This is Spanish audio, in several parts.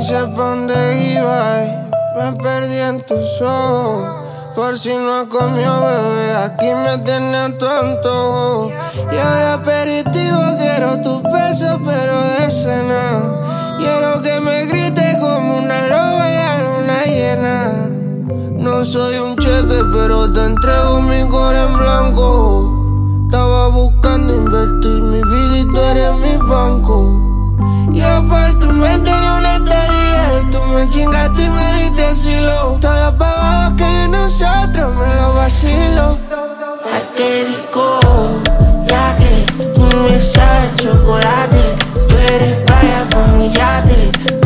sé pa' dónde iba. y Me perdí en tus ojos. Por si no comió bebé, aquí me tiene tonto. Yo de aperitivo quiero tus besos, pero de cena. Quiero que me grites como una loba en la luna llena. No soy un cheque, pero te entrego mi cor en blanco. Asilo. Todas las pavadas que de nosotros me lo vacilo. Ay, qué rico, ya que tú me sabes chocolate. Tú eres playa pa'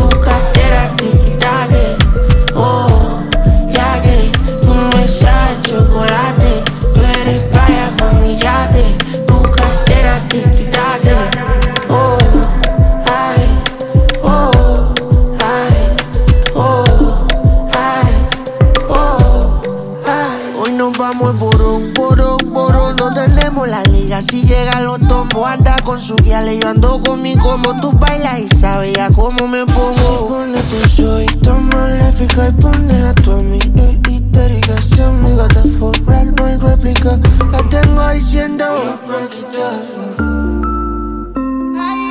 En borón, borón, borón. No tenemos la liga. Si llega los tombos, anda con su guía. Yo ando con mi como tú bailas y sabes cómo me pongo. Pone tu soy, toma maléfica y pone a tu amiga. Histérica, si amiga de for real, no hay réplica. La tengo diciendo. Bombo clap. Ay,